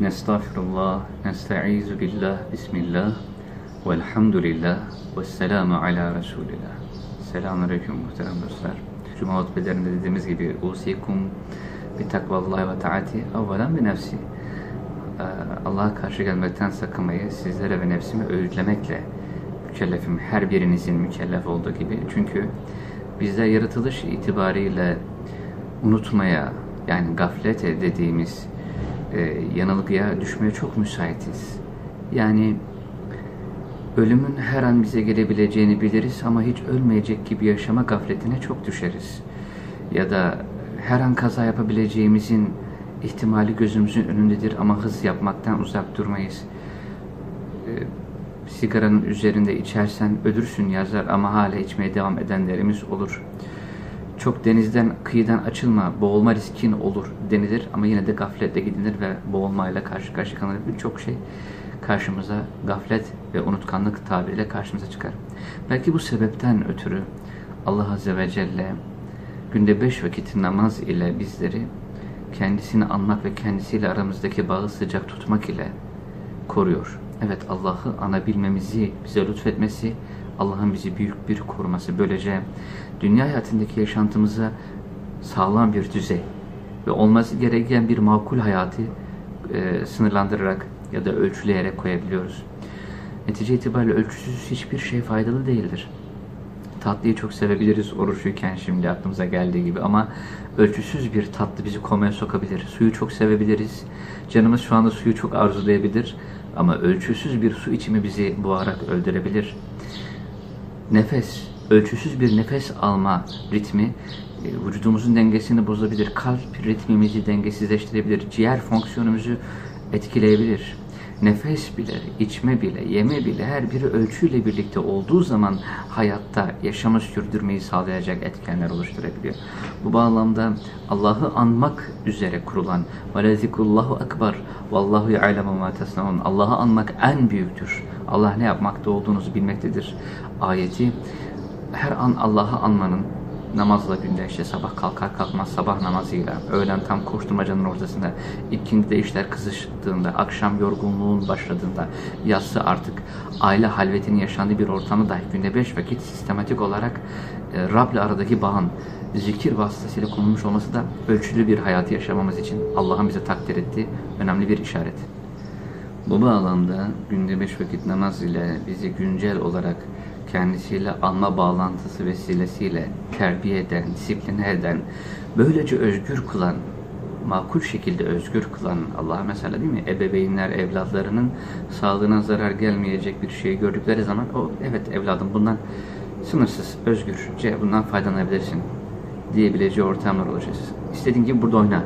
Nestağfirullah, nesta'izu billah, bismillah, velhamdülillah, ve selamu ala Resulillah. Selamünaleyküm muhterem dostlar. Cuma hutbelerinde dediğimiz gibi usikum bi takvallahi ve taati evvelen bi nefsi. Ee, Allah'a karşı gelmekten sakınmayı sizlere ve nefsimi öğütlemekle mükellefim. Her birinizin mükellef olduğu gibi. Çünkü bizler yaratılış itibariyle unutmaya yani gaflet dediğimiz e, yanılgıya düşmeye çok müsaitiz. Yani ölümün her an bize gelebileceğini biliriz ama hiç ölmeyecek gibi yaşama gafletine çok düşeriz. Ya da her an kaza yapabileceğimizin ihtimali gözümüzün önündedir ama hız yapmaktan uzak durmayız. E, sigaranın üzerinde içersen ölürsün yazar ama hala içmeye devam edenlerimiz olur. Çok denizden, kıyıdan açılma, boğulma riskin olur denilir ama yine de gafletle gidilir ve boğulmayla karşı karşıya kalınır. Birçok şey karşımıza gaflet ve unutkanlık tabiriyle karşımıza çıkar. Belki bu sebepten ötürü Allah Azze ve Celle günde beş vakit namaz ile bizleri kendisini anmak ve kendisiyle aramızdaki bağı sıcak tutmak ile koruyor. Evet Allah'ı anabilmemizi bize lütfetmesi, Allah'ın bizi büyük bir koruması. Böylece dünya hayatındaki yaşantımıza sağlam bir düzey ve olması gereken bir makul hayatı e, sınırlandırarak ya da ölçüleyerek koyabiliyoruz. Netice itibariyle ölçüsüz hiçbir şey faydalı değildir. Tatlıyı çok sevebiliriz oruçluyken şimdi aklımıza geldiği gibi ama ölçüsüz bir tatlı bizi komaya sokabilir. Suyu çok sevebiliriz. Canımız şu anda suyu çok arzulayabilir ama ölçüsüz bir su içimi bizi boğarak öldürebilir. Nefes, ölçüsüz bir nefes alma ritmi e, vücudumuzun dengesini bozabilir. Kalp ritmimizi dengesizleştirebilir. Ciğer fonksiyonumuzu etkileyebilir Nefes bile, içme bile, yeme bile her biri ölçüyle birlikte olduğu zaman hayatta yaşamı sürdürmeyi sağlayacak etkenler oluşturabiliyor. Bu bağlamda Allah'ı anmak üzere kurulan وَلَذِكُ akbar Vallahu ya'lemu ma tesnaun. Allah'ı anmak en büyüktür. Allah ne yapmakta olduğunuzu bilmektedir. Ayeti her an Allah'ı anmanın namazla günde işte sabah kalkar kalkmaz sabah namazıyla, öğlen tam koşturmacanın ortasında, ikindi işler kızıştığında, akşam yorgunluğun başladığında, yatsı artık aile halvetinin yaşandığı bir ortamda dahi günde beş vakit sistematik olarak e, Rab'le aradaki bağın zikir vasıtasıyla konulmuş olması da ölçülü bir hayatı yaşamamız için Allah'ın bize takdir ettiği önemli bir işaret. Bu bağlamda günde beş vakit namaz ile bizi güncel olarak kendisiyle anma bağlantısı vesilesiyle terbiye eden, disipline eden, böylece özgür kılan, makul şekilde özgür kılan Allah mesela değil mi? Ebeveynler evlatlarının sağlığına zarar gelmeyecek bir şeyi gördükleri zaman o evet evladım bundan sınırsız, özgürce bundan faydalanabilirsin diyebileceği ortamlar olacak. İstediğin gibi burada oyna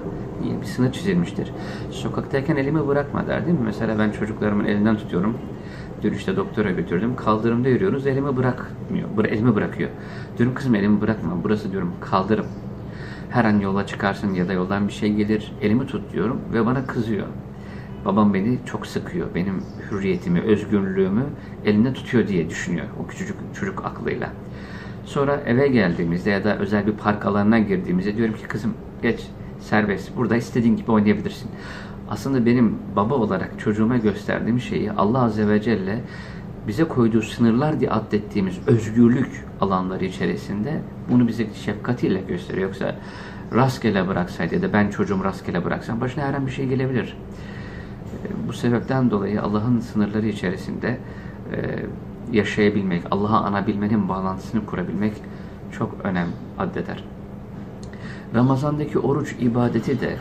bir sınır çizilmiştir. Sokaktayken elimi bırakma der değil mi? Mesela ben çocuklarımın elinden tutuyorum. Dün işte doktora götürdüm. Kaldırımda yürüyoruz. Elimi bırakmıyor. Bıra elimi bırakıyor. Diyorum kızım elimi bırakma. Burası diyorum kaldırım. Her an yola çıkarsın ya da yoldan bir şey gelir. Elimi tut diyorum ve bana kızıyor. Babam beni çok sıkıyor. Benim hürriyetimi, özgürlüğümü elinde tutuyor diye düşünüyor. O küçücük çocuk aklıyla. Sonra eve geldiğimizde ya da özel bir park alanına girdiğimizde diyorum ki kızım geç serbest. Burada istediğin gibi oynayabilirsin aslında benim baba olarak çocuğuma gösterdiğim şeyi Allah Azze ve Celle bize koyduğu sınırlar diye adettiğimiz özgürlük alanları içerisinde bunu bize şefkatiyle gösteriyor. Yoksa rastgele bıraksaydı ya da ben çocuğumu rastgele bıraksam başına her an bir şey gelebilir. Bu sebepten dolayı Allah'ın sınırları içerisinde yaşayabilmek, Allah'a anabilmenin bağlantısını kurabilmek çok önem addeder. Ramazandaki oruç ibadeti de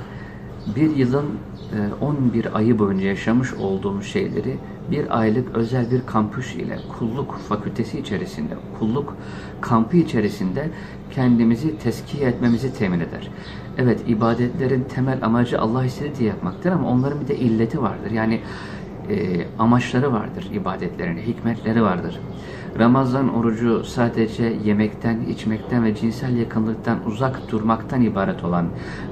bir yılın 11 e, ayı boyunca yaşamış olduğumuz şeyleri bir aylık özel bir kampüs ile kulluk fakültesi içerisinde, kulluk kampı içerisinde kendimizi teskiye etmemizi temin eder. Evet ibadetlerin temel amacı Allah istedi diye yapmaktır ama onların bir de illeti vardır. Yani e, amaçları vardır ibadetlerine, hikmetleri vardır. Ramazan orucu sadece yemekten, içmekten ve cinsel yakınlıktan uzak durmaktan ibaret olan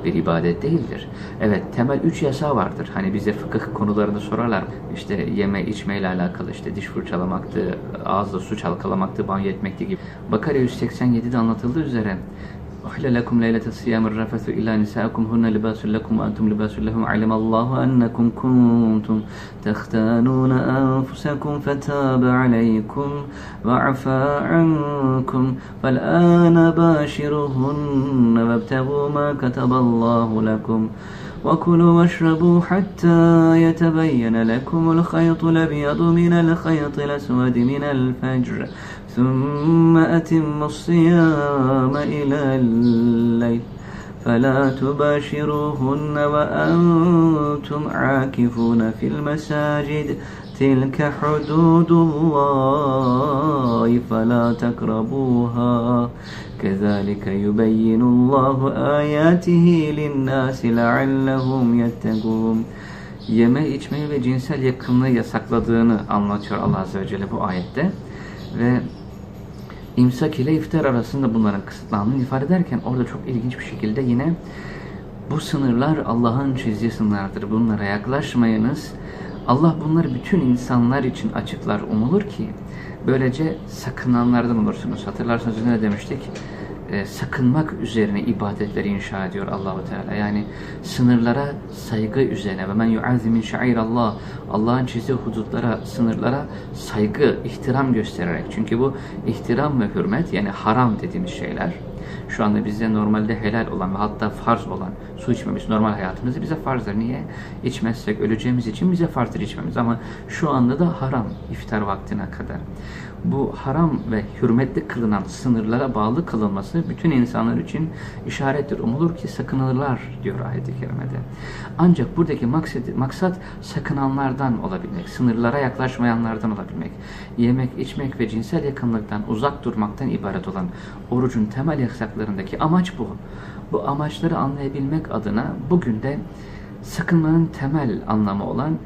bir ibadet değildir. Evet temel üç yasa vardır. Hani bize fıkıh konularını sorarlar. İşte yeme içmeyle alakalı işte diş fırçalamaktı, ağızla su çalkalamaktı, banyo etmekti gibi. Bakara 187'de anlatıldığı üzere أحل لكم ليلة الصيام الرفث إلى نسائكم هن لباس لكم وأنتم لباس لهم. علم الله أنكم كنتم تختانون أنفسكم فتاب عليكم وعفى عنكم. فالآن باشرهن وابتغوا ما كتب الله لكم وكلوا واشربوا حتى يتبين لكم الخيط الأبيض من الخيط الأسود من الفجر. ثم أتموا الصيام إلى الليل فلا تباشروهن وأنتم عاكفون في المساجد تلك حدود الله فلا تقربوها كذلك يبين الله آياته للناس لعلهم يتقون Yeme, içmeyi ve cinsel yakınlığı yasakladığını anlatıyor Allah Azze ve Celle bu ayette. Ve imsak ile iftar arasında bunların kısıtlandığını ifade ederken orada çok ilginç bir şekilde yine bu sınırlar Allah'ın çizdiği sınırlardır. Bunlara yaklaşmayınız. Allah bunları bütün insanlar için açıklar umulur ki böylece sakınanlardan olursunuz. Hatırlarsanız ne demiştik? Ee, sakınmak üzerine ibadetleri inşa ediyor Allahu Teala. Yani sınırlara saygı üzerine ve men yuazzimin şairallah Allah'ın çizdiği hudutlara, sınırlara saygı, ihtiram göstererek. Çünkü bu ihtiram ve hürmet yani haram dediğimiz şeyler şu anda bizde normalde helal olan ve hatta farz olan su içmemiz normal hayatımızda bize farzdır. Niye? İçmezsek öleceğimiz için bize farzdır içmemiz. Ama şu anda da haram iftar vaktine kadar. Bu haram ve hürmetli kılınan sınırlara bağlı kılınması bütün insanlar için işarettir. Umulur ki sakınırlar diyor ayet-i kerimede. Ancak buradaki maksat, maksat sakınanlardan olabilmek, sınırlara yaklaşmayanlardan olabilmek, yemek, içmek ve cinsel yakınlıktan uzak durmaktan ibaret olan orucun temel yasaklarındaki amaç bu. Bu amaçları anlayabilmek adına bugün de sakınmanın temel anlamı olan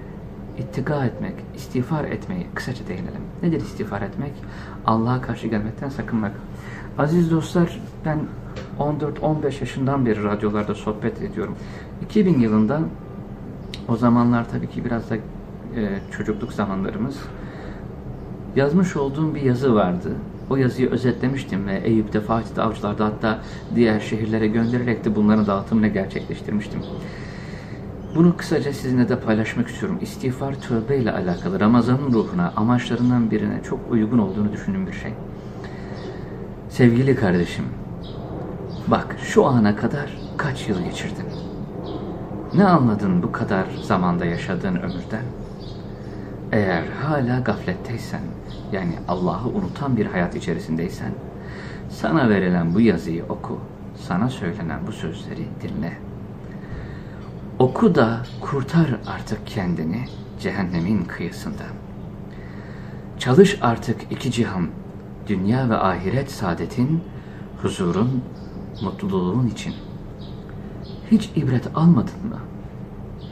ittika etmek, istiğfar etmeyi kısaca değinelim. Nedir istiğfar etmek? Allah'a karşı gelmekten sakınmak. Aziz dostlar ben 14-15 yaşından beri radyolarda sohbet ediyorum. 2000 yılında o zamanlar tabii ki biraz da e, çocukluk zamanlarımız yazmış olduğum bir yazı vardı. O yazıyı özetlemiştim ve Eyüp'te, Fatih'te, Avcılar'da hatta diğer şehirlere göndererek de bunların dağıtımını gerçekleştirmiştim. Bunu kısaca sizinle de paylaşmak istiyorum. İstiğfar tövbe ile alakalı Ramazan'ın ruhuna, amaçlarından birine çok uygun olduğunu düşündüğüm bir şey. Sevgili kardeşim, bak şu ana kadar kaç yıl geçirdin? Ne anladın bu kadar zamanda yaşadığın ömürden? Eğer hala gafletteysen, yani Allah'ı unutan bir hayat içerisindeysen, sana verilen bu yazıyı oku, sana söylenen bu sözleri dinle. Oku da kurtar artık kendini cehennemin kıyısından. Çalış artık iki cihan, dünya ve ahiret saadetin, huzurun, mutluluğun için. Hiç ibret almadın mı?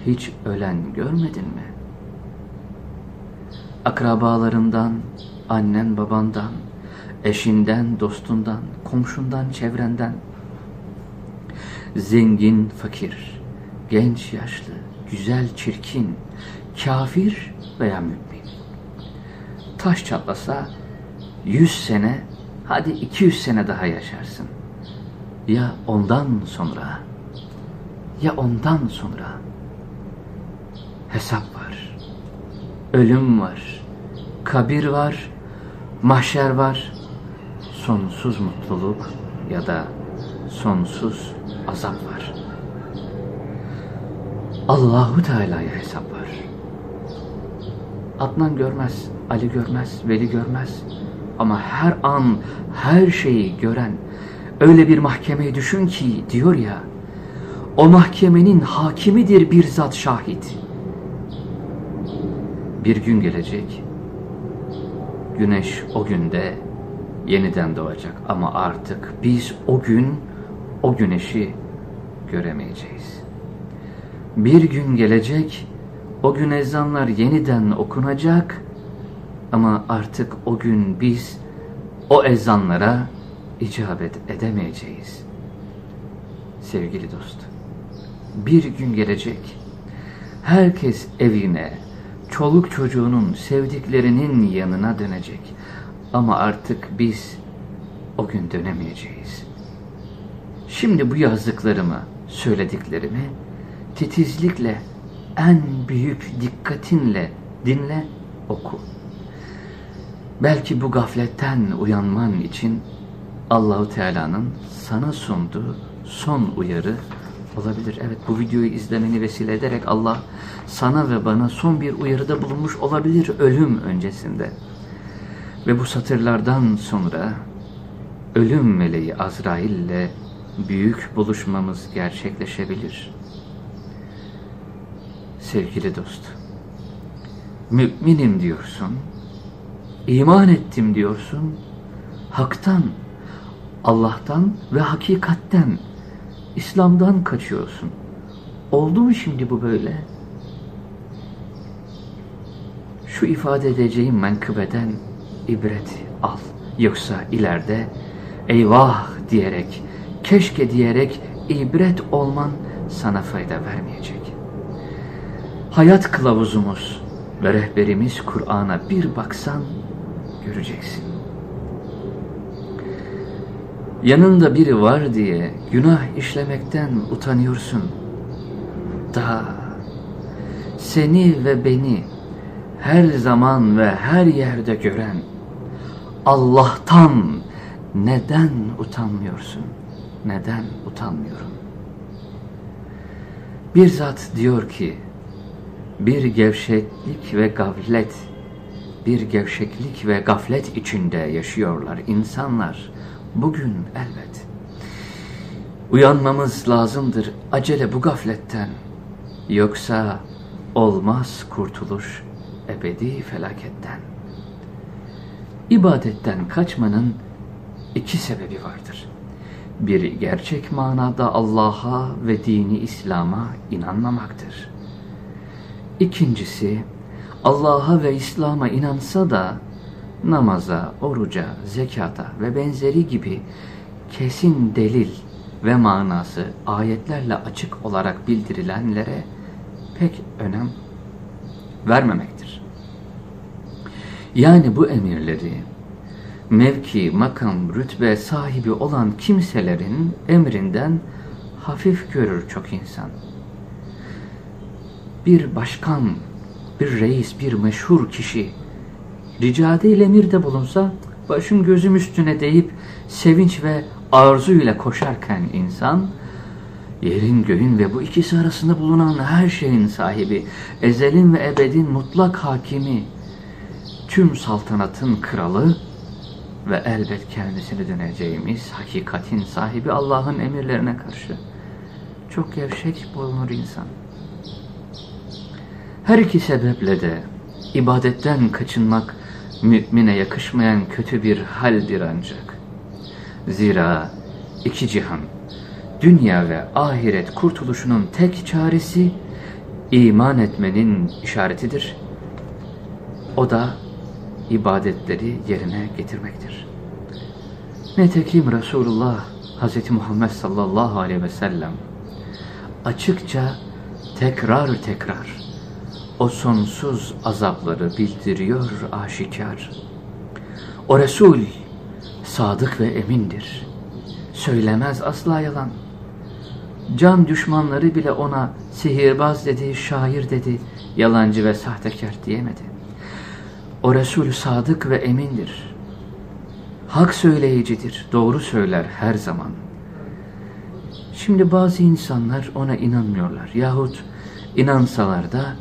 Hiç ölen görmedin mi? Akrabalarından, annen babandan, eşinden, dostundan, komşundan, çevrenden, zengin, fakir, genç, yaşlı, güzel, çirkin, kafir veya mümin. Taş çatlasa yüz sene, hadi iki yüz sene daha yaşarsın. Ya ondan sonra, ya ondan sonra hesap var, ölüm var, kabir var, mahşer var, sonsuz mutluluk ya da sonsuz azap var. Allahu Teala'ya hesap var. Adnan görmez, Ali görmez, Veli görmez. Ama her an her şeyi gören öyle bir mahkemeyi düşün ki diyor ya o mahkemenin hakimidir bir zat şahit. Bir gün gelecek güneş o günde yeniden doğacak ama artık biz o gün o güneşi göremeyeceğiz. Bir gün gelecek, o gün ezanlar yeniden okunacak ama artık o gün biz o ezanlara icabet edemeyeceğiz. Sevgili dost, bir gün gelecek, herkes evine, çoluk çocuğunun, sevdiklerinin yanına dönecek. Ama artık biz o gün dönemeyeceğiz. Şimdi bu yazdıklarımı, söylediklerimi titizlikle, en büyük dikkatinle dinle, oku. Belki bu gafletten uyanman için Allahu Teala'nın sana sunduğu son uyarı olabilir. Evet bu videoyu izlemeni vesile ederek Allah sana ve bana son bir uyarıda bulunmuş olabilir ölüm öncesinde. Ve bu satırlardan sonra ölüm meleği Azrail ile büyük buluşmamız gerçekleşebilir. Sevgili dost, müminim diyorsun, iman ettim diyorsun, haktan, Allah'tan ve hakikatten, İslam'dan kaçıyorsun. Oldu mu şimdi bu böyle? Şu ifade edeceğim menkıbeden ibret al. Yoksa ileride eyvah diyerek, keşke diyerek ibret olman sana fayda vermeyecek. Hayat kılavuzumuz ve rehberimiz Kur'an'a bir baksan göreceksin. Yanında biri var diye günah işlemekten utanıyorsun. Da seni ve beni her zaman ve her yerde gören Allah'tan neden utanmıyorsun? Neden utanmıyorum? Bir zat diyor ki bir gevşeklik ve gaflet bir gevşeklik ve gaflet içinde yaşıyorlar insanlar bugün elbet. Uyanmamız lazımdır acele bu gafletten. Yoksa olmaz kurtuluş ebedi felaketten. İbadetten kaçmanın iki sebebi vardır. Biri gerçek manada Allah'a ve dini İslam'a inanmamaktır. İkincisi Allah'a ve İslam'a inansa da namaza, oruca, zekata ve benzeri gibi kesin delil ve manası ayetlerle açık olarak bildirilenlere pek önem vermemektir. Yani bu emirleri mevki, makam, rütbe sahibi olan kimselerin emrinden hafif görür çok insan. Bir başkan, bir reis, bir meşhur kişi rica değil emirde bulunsa başım gözüm üstüne deyip sevinç ve arzuyla koşarken insan yerin göğün ve bu ikisi arasında bulunan her şeyin sahibi ezelin ve ebedin mutlak hakimi tüm saltanatın kralı ve elbet kendisine döneceğimiz hakikatin sahibi Allah'ın emirlerine karşı çok gevşek bulunur insan. Her iki sebeple de ibadetten kaçınmak mümine yakışmayan kötü bir haldir ancak. Zira iki cihan, dünya ve ahiret kurtuluşunun tek çaresi iman etmenin işaretidir. O da ibadetleri yerine getirmektir. Netekim Resulullah Hz. Muhammed sallallahu aleyhi ve sellem açıkça tekrar tekrar o sonsuz azapları bildiriyor aşikar. O Resul sadık ve emindir. Söylemez asla yalan. Can düşmanları bile ona sihirbaz dedi, şair dedi, yalancı ve sahtekar diyemedi. O Resul sadık ve emindir. Hak söyleyicidir, doğru söyler her zaman. Şimdi bazı insanlar ona inanmıyorlar yahut inansalar da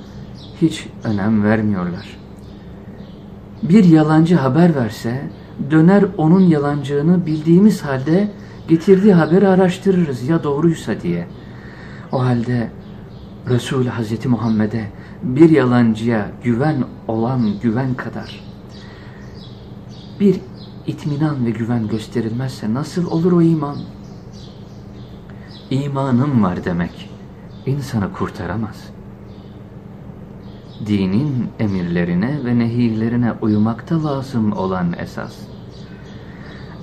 hiç önem vermiyorlar. Bir yalancı haber verse döner onun yalancığını bildiğimiz halde getirdiği haberi araştırırız ya doğruysa diye. O halde Resul Hazreti Muhammed'e bir yalancıya güven olan güven kadar bir itminan ve güven gösterilmezse nasıl olur o iman? İmanım var demek insanı kurtaramaz dinin emirlerine ve nehirlerine uymakta lazım olan esas.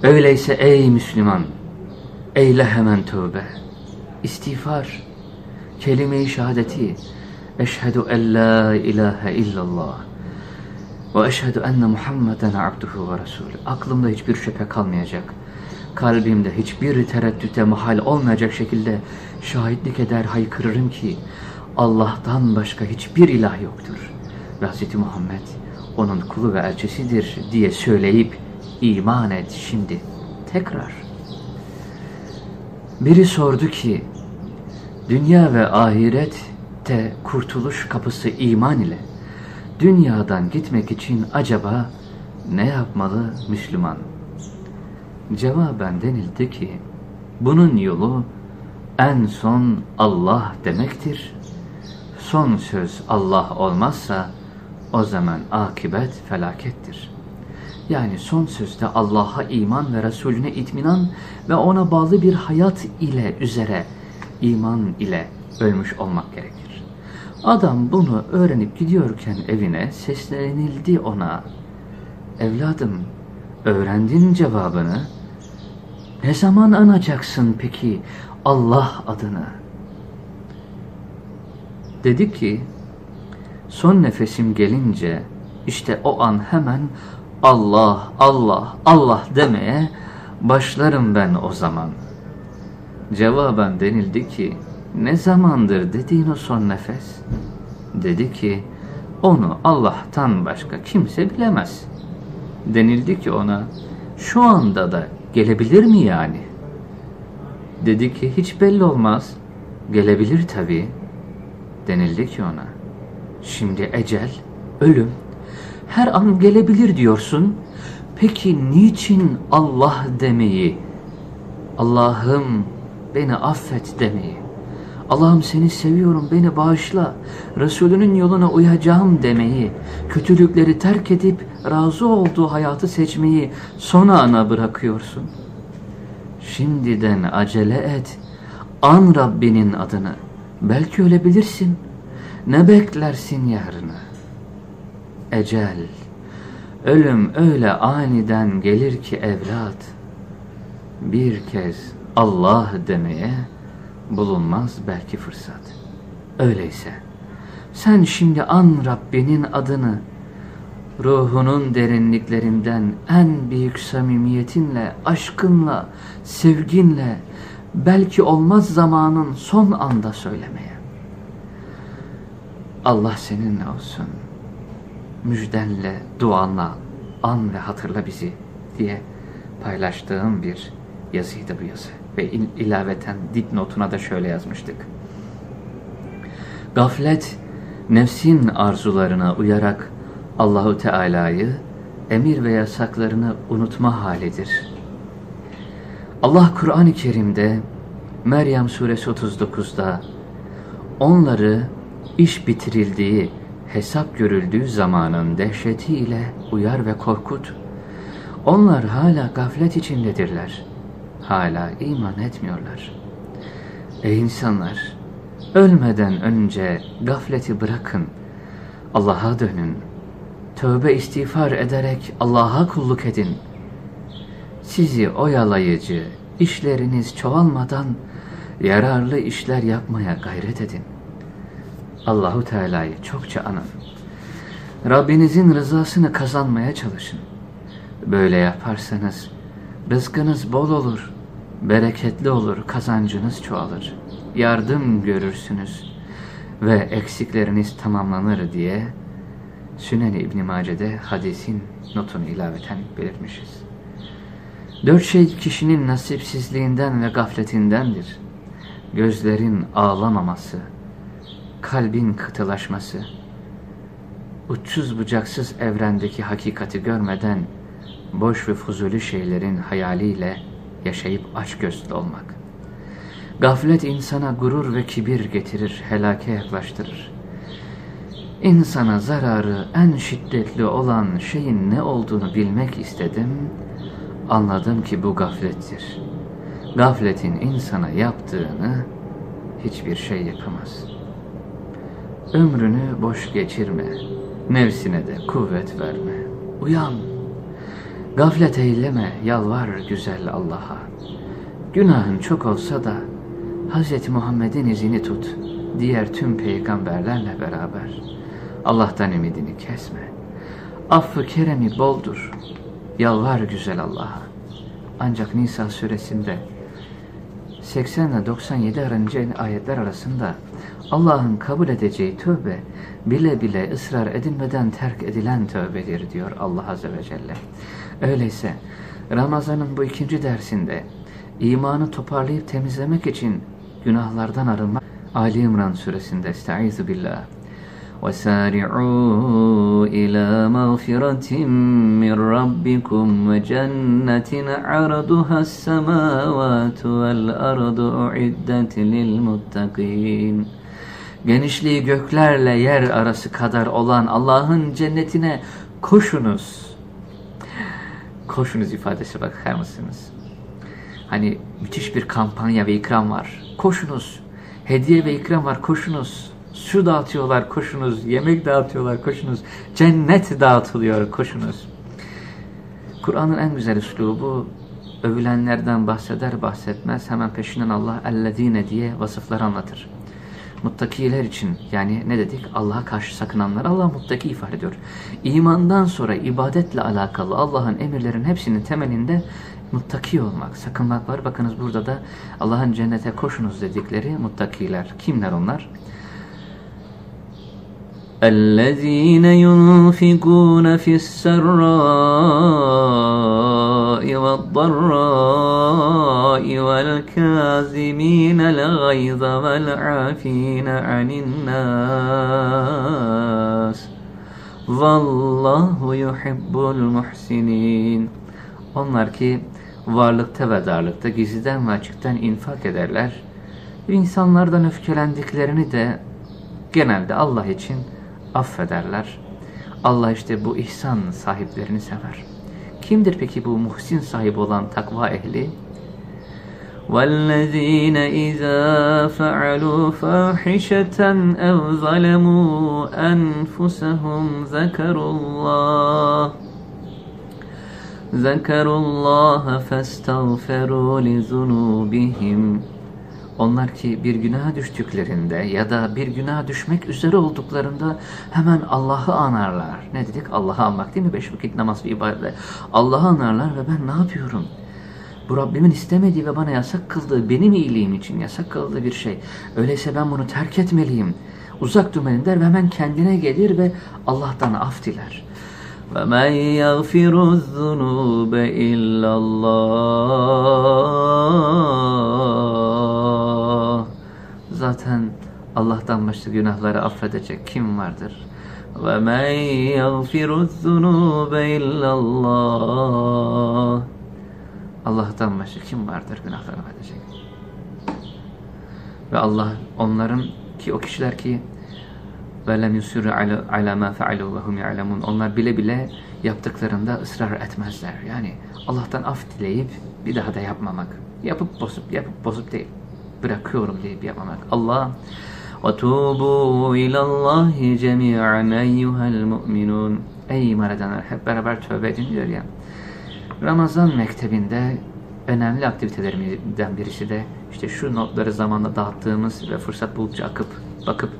Öyleyse ey Müslüman, eyle hemen tövbe, istiğfar, kelime-i şehadeti, eşhedü en la ilahe illallah ve eşhedü enne Muhammeden abduhu ve resulü. Aklımda hiçbir şüphe kalmayacak. kalbimde hiçbir tereddüte mahal olmayacak şekilde şahitlik eder haykırırım ki Allah'tan başka hiçbir ilah yoktur. Ve Hz. Muhammed onun kulu ve elçisidir diye söyleyip iman et şimdi tekrar. Biri sordu ki dünya ve ahirette kurtuluş kapısı iman ile dünyadan gitmek için acaba ne yapmalı Müslüman? Cevaben denildi ki bunun yolu en son Allah demektir. Son söz Allah olmazsa o zaman akibet felakettir. Yani son sözde Allah'a iman ve Resulüne itminan ve ona bağlı bir hayat ile üzere iman ile ölmüş olmak gerekir. Adam bunu öğrenip gidiyorken evine seslenildi ona. Evladım öğrendin cevabını. Ne zaman anacaksın peki Allah adını? Dedi ki son nefesim gelince işte o an hemen Allah, Allah, Allah demeye başlarım ben o zaman. Cevaben denildi ki, ne zamandır dediğin o son nefes? Dedi ki, onu Allah'tan başka kimse bilemez. Denildi ki ona, şu anda da gelebilir mi yani? Dedi ki, hiç belli olmaz, gelebilir tabii. Denildi ki ona, şimdi ecel, ölüm, her an gelebilir diyorsun. Peki niçin Allah demeyi, Allah'ım beni affet demeyi, Allah'ım seni seviyorum beni bağışla, Resulünün yoluna uyacağım demeyi, kötülükleri terk edip razı olduğu hayatı seçmeyi sona ana bırakıyorsun. Şimdiden acele et, an Rabbinin adını, belki ölebilirsin, ne beklersin yarını? ecel. Ölüm öyle aniden gelir ki evlat. Bir kez Allah demeye bulunmaz belki fırsat. Öyleyse sen şimdi an Rabbinin adını ruhunun derinliklerinden en büyük samimiyetinle, aşkınla, sevginle belki olmaz zamanın son anda söylemeye. Allah seninle olsun müjdenle, duanla an ve hatırla bizi diye paylaştığım bir yazıydı bu yazı. Ve il ilaveten dipnotuna da şöyle yazmıştık. Gaflet, nefsin arzularına uyarak Allahu Teala'yı, emir ve yasaklarını unutma halidir. Allah Kur'an-ı Kerim'de Meryem suresi 39'da onları iş bitirildiği hesap görüldüğü zamanın dehşetiyle uyar ve korkut. Onlar hala gaflet içindedirler. Hala iman etmiyorlar. Ey insanlar! Ölmeden önce gafleti bırakın. Allah'a dönün. Tövbe istiğfar ederek Allah'a kulluk edin. Sizi oyalayıcı, işleriniz çoğalmadan yararlı işler yapmaya gayret edin. Allahu Teala'yı çokça anın. Rabbinizin rızasını kazanmaya çalışın. Böyle yaparsanız rızkınız bol olur, bereketli olur, kazancınız çoğalır. Yardım görürsünüz ve eksikleriniz tamamlanır diye Sünen-i İbn Mace'de hadisin notunu ilaveten belirtmişiz. Dört şey kişinin nasipsizliğinden ve gafletindendir. Gözlerin ağlamaması, kalbin kıtılaşması, uçsuz bucaksız evrendeki hakikati görmeden boş ve fuzuli şeylerin hayaliyle yaşayıp açgözlü olmak. Gaflet insana gurur ve kibir getirir, helake yaklaştırır. İnsana zararı en şiddetli olan şeyin ne olduğunu bilmek istedim, anladım ki bu gaflettir. Gafletin insana yaptığını hiçbir şey yapamaz.'' Ömrünü boş geçirme, nefsine de kuvvet verme. Uyan, gaflet eyleme, yalvar güzel Allah'a. Günahın çok olsa da Hz. Muhammed'in izini tut, diğer tüm peygamberlerle beraber. Allah'tan ümidini kesme. Affı keremi boldur, yalvar güzel Allah'a. Ancak Nisa suresinde 80 ile 97 arınca ayetler arasında Allah'ın kabul edeceği tövbe bile bile ısrar edilmeden terk edilen tövbedir diyor Allah Azze ve Celle. Öyleyse Ramazan'ın bu ikinci dersinde imanı toparlayıp temizlemek için günahlardan arınmak Ali İmran suresinde Estaizu billah وسارعوا إلى مغفرة من ربكم وجنة عرضها السماوات والأرض أعدت للمتقين Genişliği göklerle yer arası kadar olan Allah'ın cennetine koşunuz. Koşunuz ifadesi bakar mısınız? Hani müthiş bir kampanya ve ikram var. Koşunuz. Hediye ve ikram var. Koşunuz su dağıtıyorlar koşunuz, yemek dağıtıyorlar koşunuz, cennet dağıtılıyor koşunuz. Kur'an'ın en güzel üslubu övülenlerden bahseder bahsetmez hemen peşinden Allah ellezine diye vasıflar anlatır. Muttakiler için yani ne dedik? Allah'a karşı sakınanlar Allah muttaki ifade ediyor. İmandan sonra ibadetle alakalı Allah'ın emirlerin hepsinin temelinde muttaki olmak, sakınmak var. Bakınız burada da Allah'ın cennete koşunuz dedikleri muttakiler. Kimler onlar? الذين ينفقون في السراء والضراء والكاظمين الغيظ والعافين عن الناس Vallahu yuhibbul muhsinin. Onlar ki varlıkta ve darlıkta gizliden ve açıktan infak ederler. İnsanlardan öfkelendiklerini de genelde Allah için affederler. Allah işte bu ihsan sahiplerini sever. Kimdir peki bu muhsin sahibi olan takva ehli? وَالَّذ۪ينَ اِذَا فَعَلُوا فَاحِشَةً اَوْ ظَلَمُوا أَنفُسَهُمْ ذَكَرُوا اللّٰهِ ذَكَرُوا اللّٰهَ فَاسْتَغْفَرُوا لِذُنُوبِهِمْ onlar ki bir günaha düştüklerinde ya da bir günaha düşmek üzere olduklarında hemen Allah'ı anarlar. Ne dedik? Allah'ı anmak değil mi? Beş vakit namaz ve ibadetle. Allah'ı anarlar ve ben ne yapıyorum? Bu Rabbimin istemediği ve bana yasak kıldığı, benim iyiliğim için yasak kıldığı bir şey. Öyleyse ben bunu terk etmeliyim. Uzak durmalıyım der ve hemen kendine gelir ve Allah'tan af diler. وَمَنْ يَغْفِرُ الذُّنُوبَ إِلَّا اللّٰهِ Zaten Allah'tan başka günahları affedecek kim vardır? وَمَنْ يَغْفِرُ الذُّنُوبَ إِلَّا اللّٰهِ Allah'tan başka kim vardır günahları affedecek? Ve Allah onların ki o kişiler ki ve lem yusiru ala ma faalu ve hum ya'lemun. Onlar bile bile yaptıklarında ısrar etmezler. Yani Allah'tan af dileyip bir daha da yapmamak. Yapıp bozup, yapıp bozup değil. Bırakıyorum deyip yapmamak. Allah وَتُوبُوا اِلَى اللّٰهِ جَمِيعًا اَيُّهَا الْمُؤْمِنُونَ Ey iman edenler hep beraber tövbe edin diyor ya. Ramazan mektebinde önemli aktivitelerimizden birisi de işte şu notları zamanla dağıttığımız ve fırsat buldukça akıp bakıp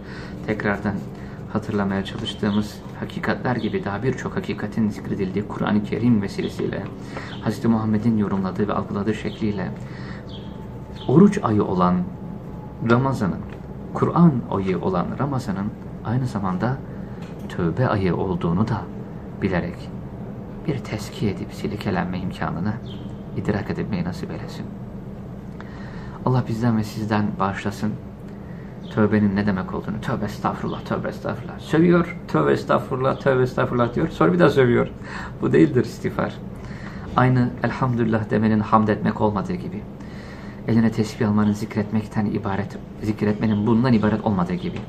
tekrardan hatırlamaya çalıştığımız hakikatler gibi daha birçok hakikatin zikredildiği Kur'an-ı Kerim vesilesiyle Hz. Muhammed'in yorumladığı ve algıladığı şekliyle oruç ayı olan Ramazan'ın, Kur'an ayı olan Ramazan'ın aynı zamanda tövbe ayı olduğunu da bilerek bir teskiye edip silikelenme imkanını idrak edebilmeyi nasip eylesin. Allah bizden ve sizden bağışlasın. Tövbenin ne demek olduğunu. Tövbe estağfurullah, tövbe estağfurullah. Sövüyor, tövbe estağfurullah, tövbe estağfurullah diyor. Sonra bir daha sövüyor. Bu değildir istiğfar. Aynı elhamdülillah demenin hamd etmek olmadığı gibi. Eline tesbih almanın zikretmekten ibaret, zikretmenin bundan ibaret olmadığı gibi.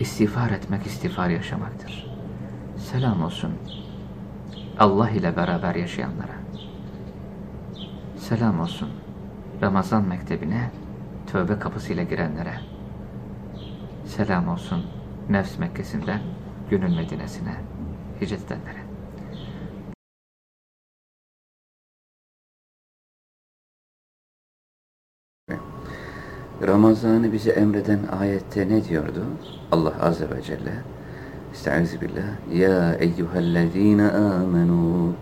İstiğfar etmek, istiğfar yaşamaktır. Selam olsun. Allah ile beraber yaşayanlara. Selam olsun. Ramazan mektebine tövbe kapısıyla girenlere. Selam olsun nefs Mekkesi'nden gönül Medine'sine hicret edenlere. Ramazan'ı bize emreden ayette ne diyordu? Allah Azze ve Celle Estaizu billah Ya eyyühellezine amenu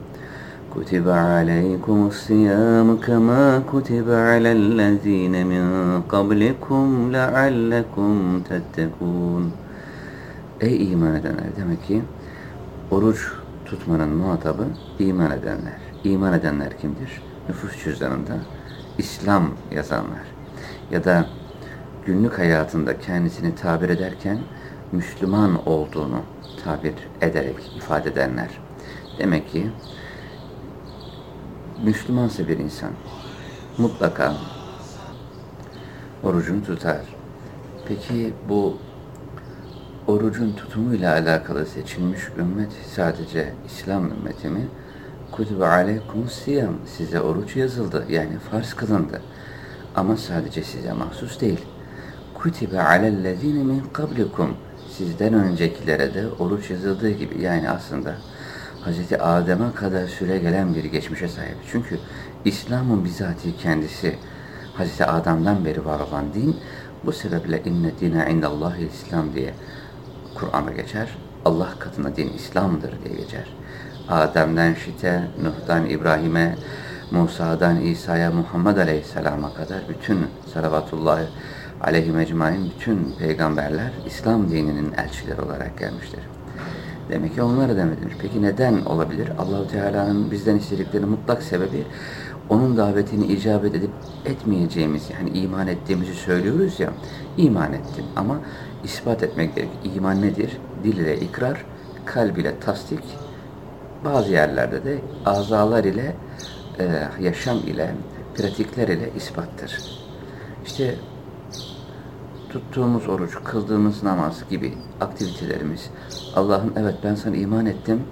كتب عليكم الصيام كما كتب على الذين من قبلكم لعلكم تتقون Ey iman edenler demek ki oruç tutmanın muhatabı iman edenler. İman edenler kimdir? Nüfus cüzdanında İslam yazanlar ya da günlük hayatında kendisini tabir ederken Müslüman olduğunu tabir ederek ifade edenler. Demek ki Müslümansa bir insan mutlaka orucunu tutar. Peki bu orucun tutumuyla alakalı seçilmiş ümmet sadece İslam ümmeti mi? Kutibe aleykum siyam. Size oruç yazıldı. Yani farz kılındı. Ama sadece size mahsus değil. Kutibe alellezine min kablikum. Sizden öncekilere de oruç yazıldığı gibi. Yani aslında Hz. Adem'e kadar süre gelen bir geçmişe sahip. Çünkü İslam'ın bizatihi kendisi Hz. Adem'den beri var olan din bu sebeple inne dine indallahi İslam diye Kur'an'a geçer. Allah katında din İslam'dır diye geçer. Adem'den Şit'e, Nuh'dan İbrahim'e, Musa'dan İsa'ya, Muhammed Aleyhisselam'a kadar bütün salavatullahi aleyhi mecmain bütün peygamberler İslam dininin elçileri olarak gelmiştir. Demek ki onlara demedilir. Peki neden olabilir? Allahu Teala'nın bizden istedikleri mutlak sebebi onun davetini icabet edip etmeyeceğimiz yani iman ettiğimizi söylüyoruz ya iman ettim ama ispat etmek gerek. İman nedir? Dil ile ikrar, kalb ile tasdik, bazı yerlerde de azalar ile e, yaşam ile, pratikler ile ispattır. İşte tuttuğumuz oruç, kıldığımız namaz gibi aktivitelerimiz Allah'ın evet ben sana iman ettim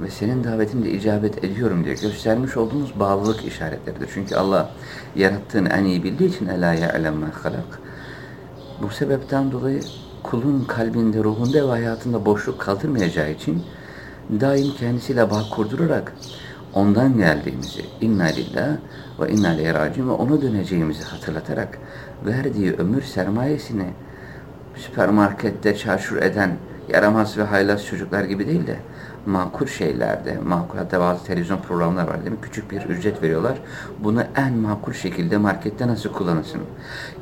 ve senin davetinle icabet ediyorum diye göstermiş olduğumuz bağlılık işaretleridir. Çünkü Allah yarattığını en iyi bildiği için ela ya'lem men halak. Bu sebepten dolayı kulun kalbinde, ruhunda ve hayatında boşluk kaldırmayacağı için daim kendisiyle bağ kurdurarak ondan geldiğimizi, inna lillah ve inna ileyhi ve ona döneceğimizi hatırlatarak verdiği ömür sermayesini süpermarkette çarşur eden yaramaz ve haylaz çocuklar gibi değil de makul şeylerde, makul hatta bazı televizyon programlar var değil mi? Küçük bir ücret veriyorlar. Bunu en makul şekilde markette nasıl kullanırsın?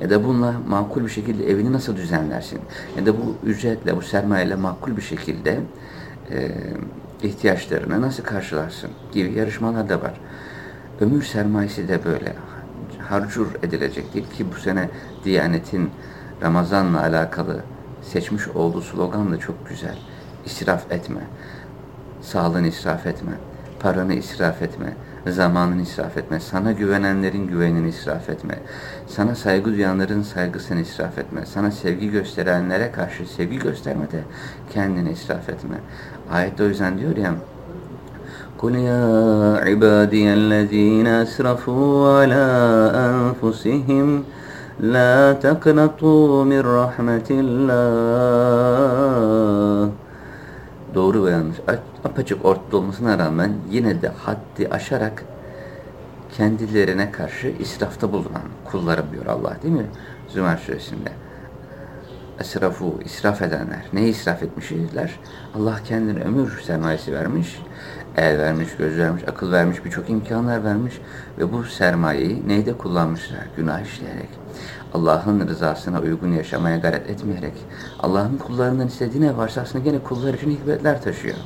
Ya da bununla makul bir şekilde evini nasıl düzenlersin? Ya da bu ücretle, bu sermayeyle makul bir şekilde e, ihtiyaçlarını nasıl karşılarsın? Gibi yarışmalar da var. Ömür sermayesi de böyle harcur edilecek değil ki bu sene Diyanet'in Ramazan'la alakalı seçmiş olduğu slogan da çok güzel. İsraf etme. Sağlığını israf etme. Paranı israf etme Zamanını israf etme. Sana güvenenlerin güvenini israf etme. Sana saygı duyanların saygısını israf etme. Sana sevgi gösterenlere karşı sevgi gösterme de kendini israf etme. Ayette o yüzden diyor ya قل يا عبادي الذين أسرفوا على أنفسهم لا تقنطوا من رحمة الله Doğru ve yanlış apaçık ortada olmasına rağmen yine de haddi aşarak kendilerine karşı israfta bulunan kullarım diyor Allah değil mi? Zümer suresinde. Esrafu, israf edenler. Ne israf etmişler? Allah kendine ömür sermayesi vermiş el vermiş, göz vermiş, akıl vermiş, birçok imkanlar vermiş ve bu sermayeyi neyde kullanmışlar? Günah işleyerek. Allah'ın rızasına uygun yaşamaya gayret etmeyerek, Allah'ın kullarından istediği ne varsa aslında gene kullar için hikmetler taşıyor.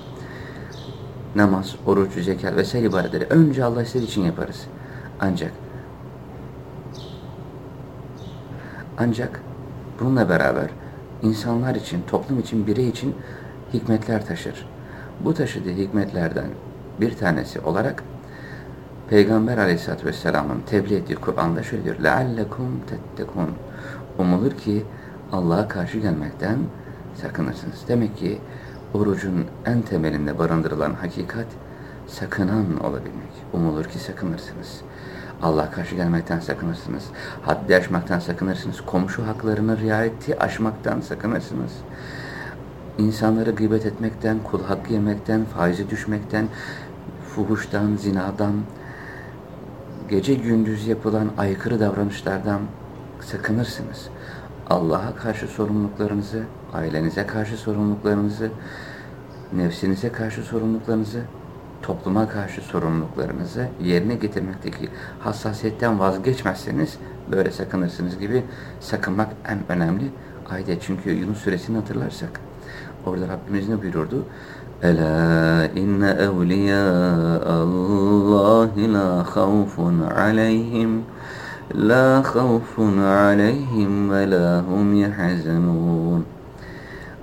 Namaz, oruç, zekat vesaire ibadetleri önce Allah istediği için yaparız. Ancak ancak bununla beraber insanlar için, toplum için, birey için hikmetler taşır bu taşıdığı hikmetlerden bir tanesi olarak Peygamber aleyhissalatü vesselamın tebliğ ettiği Kur'an'da şöyle diyor. لَعَلَّكُمْ تَتَّكُونَ Umulur ki Allah'a karşı gelmekten sakınırsınız. Demek ki orucun en temelinde barındırılan hakikat sakınan olabilmek. Umulur ki sakınırsınız. Allah'a karşı gelmekten sakınırsınız. Haddi aşmaktan sakınırsınız. Komşu haklarını riayeti aşmaktan sakınırsınız insanları gıybet etmekten, kul hakkı yemekten, faizi düşmekten, fuhuştan, zinadan, gece gündüz yapılan aykırı davranışlardan sakınırsınız. Allah'a karşı sorumluluklarınızı, ailenize karşı sorumluluklarınızı, nefsinize karşı sorumluluklarınızı topluma karşı sorumluluklarınızı yerine getirmekteki hassasiyetten vazgeçmezseniz böyle sakınırsınız gibi sakınmak en önemli ayet. Çünkü Yunus suresini hatırlarsak orada Rabbimiz ne buyururdu? İnne evliya Allah la khawfun aleyhim la khawfun aleyhim ve la hum yahzanun.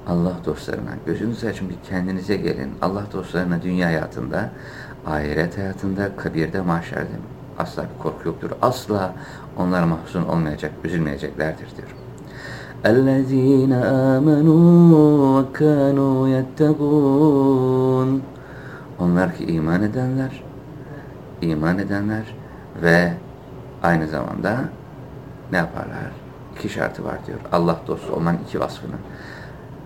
Allah dostlarına gözünüzü açın bir kendinize gelin. Allah dostlarına dünya hayatında, ahiret hayatında, kabirde, mahşerde asla bir korku yoktur. Asla onlar mahzun olmayacak, üzülmeyeceklerdir diyor. اَلَّذ۪ينَ آمَنُوا وَكَانُوا يَتَّقُونَ Onlar ki iman edenler, iman edenler ve aynı zamanda ne yaparlar? İki şartı var diyor. Allah dostu olmanın iki vasfını.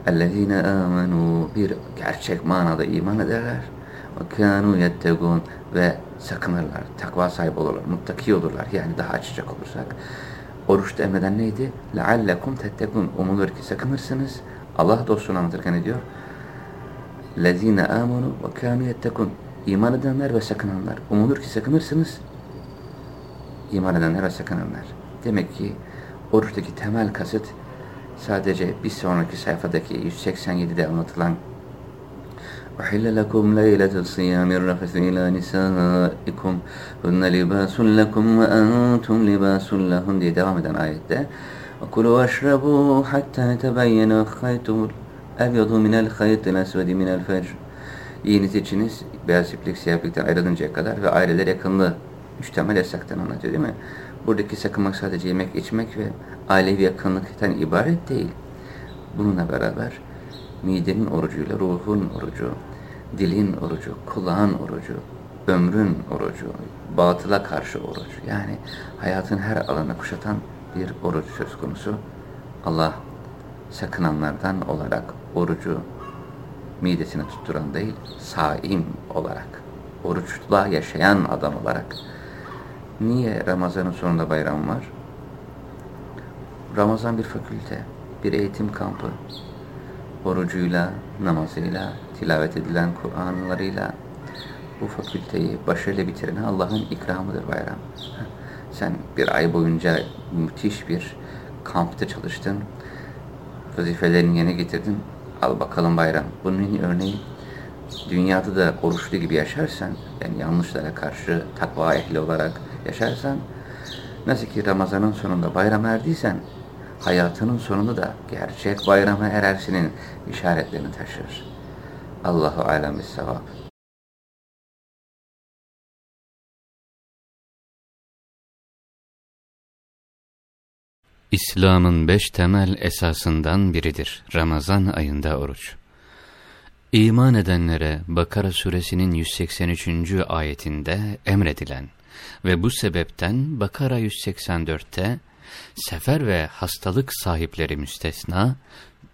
اَلَّذ۪ينَ آمَنُوا Bir gerçek manada iman ederler. وَكَانُوا يَتَّقُونَ Ve sakınırlar, takva sahibi olurlar, muttaki olurlar. Yani daha açacak olursak. Oruçta emreden neydi? لَعَلَّكُمْ تَتَّقُونَ Umulur ki sakınırsınız. Allah dostunu anlatırken ne diyor? لَذ۪ينَ آمَنُوا وَكَانُوا يَتَّقُونَ İman edenler ve sakınanlar. Umulur ki sakınırsınız. İman edenler ve sakınanlar. Demek ki oruçtaki temel kasıt sadece bir sonraki sayfadaki 187'de anlatılan وحل لكم ليلة الصيام الرفث إلى نسائكم هن لباس لكم وأنتم لباس لهم diye devam eden ayette وكلوا واشربوا حتى يتبين الخيط الأبيض من الخيط الأسود من الفجر Yiyiniz içiniz beyaz iplik siyah iplikten ayrılıncaya kadar ve aileler yakınlığı üç temel yasaktan anlatıyor değil mi? Buradaki sakınmak sadece yemek içmek ve ailevi yakınlıktan ibaret değil. Bununla beraber midenin orucuyla ruhun orucu, dilin orucu, kulağın orucu, ömrün orucu, batıla karşı oruç. Yani hayatın her alanını kuşatan bir oruç söz konusu. Allah sakınanlardan olarak orucu midesine tutturan değil, saim olarak, oruçla yaşayan adam olarak. Niye Ramazan'ın sonunda bayram var? Ramazan bir fakülte, bir eğitim kampı. Orucuyla, namazıyla, tilavet edilen Kur'anlarıyla bu fakülteyi başarıyla bitirene Allah'ın ikramıdır bayram. Sen bir ay boyunca müthiş bir kampta çalıştın, vazifelerini yerine getirdin, al bakalım bayram. Bunun örneği dünyada da oruçlu gibi yaşarsan, yani yanlışlara karşı takva ehli olarak yaşarsan, nasıl ki Ramazan'ın sonunda bayram erdiysen, hayatının sonunda da gerçek bayrama erersinin işaretlerini taşır. Allahu alem sevap. İslam'ın beş temel esasından biridir Ramazan ayında oruç. İman edenlere Bakara suresinin 183. ayetinde emredilen ve bu sebepten Bakara 184'te sefer ve hastalık sahipleri müstesna,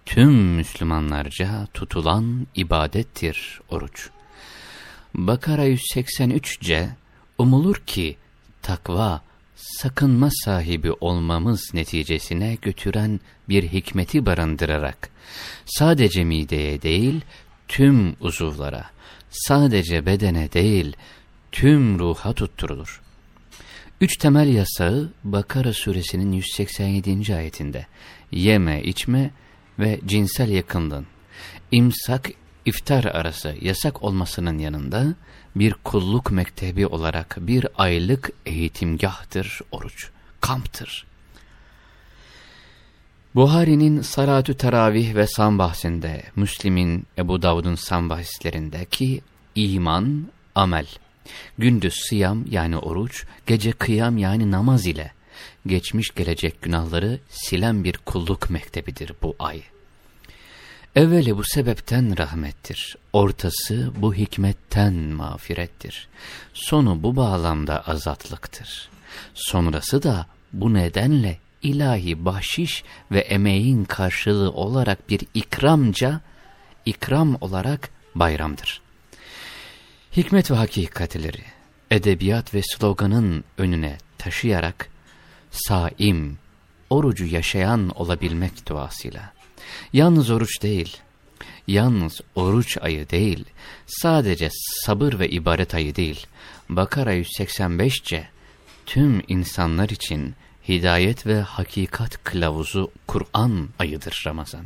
tüm Müslümanlarca tutulan ibadettir oruç. Bakara 183'ce umulur ki takva, sakınma sahibi olmamız neticesine götüren bir hikmeti barındırarak, sadece mideye değil, tüm uzuvlara, sadece bedene değil, tüm ruha tutturulur. Üç temel yasağı Bakara suresinin 187. ayetinde yeme, içme ve cinsel yakınlığın, imsak, iftar arası yasak olmasının yanında bir kulluk mektebi olarak bir aylık eğitimgahtır oruç, kamptır. Buhari'nin Salatü Teravih ve Sam bahsinde, Müslim'in Ebu Davud'un Sam bahislerindeki iman, amel, gündüz sıyam yani oruç, gece kıyam yani namaz ile geçmiş gelecek günahları silen bir kulluk mektebidir bu ay. Evveli bu sebepten rahmettir, ortası bu hikmetten mağfirettir, sonu bu bağlamda azatlıktır, sonrası da bu nedenle ilahi bahşiş ve emeğin karşılığı olarak bir ikramca, ikram olarak bayramdır. Hikmet ve hakikatleri, edebiyat ve sloganın önüne taşıyarak, saim, orucu yaşayan olabilmek duasıyla, yalnız oruç değil, yalnız oruç ayı değil, sadece sabır ve ibaret ayı değil, Bakara 185'ce tüm insanlar için hidayet ve hakikat kılavuzu Kur'an ayıdır Ramazan.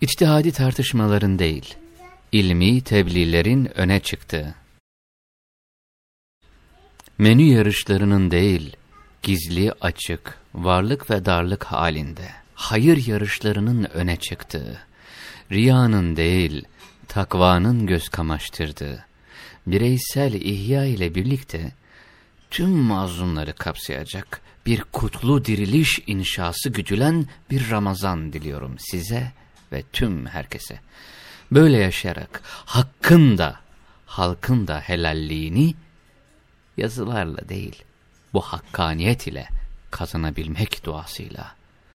İçtihadi tartışmaların değil, ilmi tebliğlerin öne çıktığı, menü yarışlarının değil, gizli açık, varlık ve darlık halinde, hayır yarışlarının öne çıktığı, riyanın değil, takvanın göz kamaştırdığı, bireysel ihya ile birlikte tüm mazlumları kapsayacak bir kutlu diriliş inşası güdülen bir Ramazan diliyorum size ve tüm herkese. Böyle yaşayarak hakkın da, halkın da helalliğini yazılarla değil, bu hakkaniyet ile kazanabilmek duasıyla